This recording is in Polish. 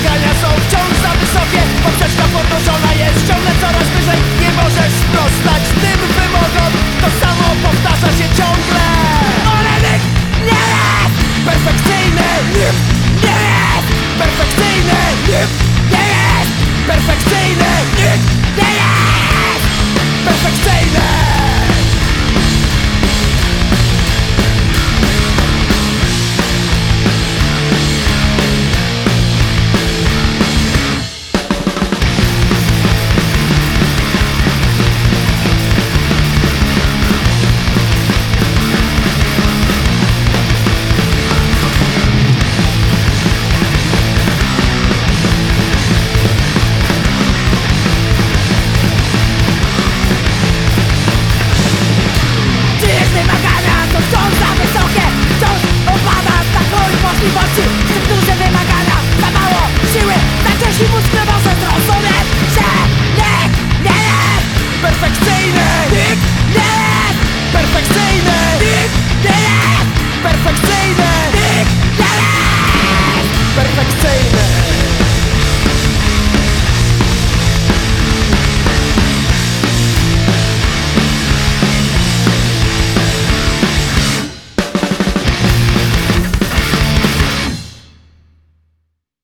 Wymagania są wciąż za wysokie. Poprzeczka podnoszona jest ciągle coraz wyżej. Nie możesz sprostać tym wymogom. To samo powtarza się ciągle. Ale nikt nie jest perfekcyjny. Nikt nie jest perfekcyjny. Nikt nie jest perfekcyjny. perfekcyjne Nikt nie jest perfekcyjny Nikt nie jest perfekcyjny Nikt nie jest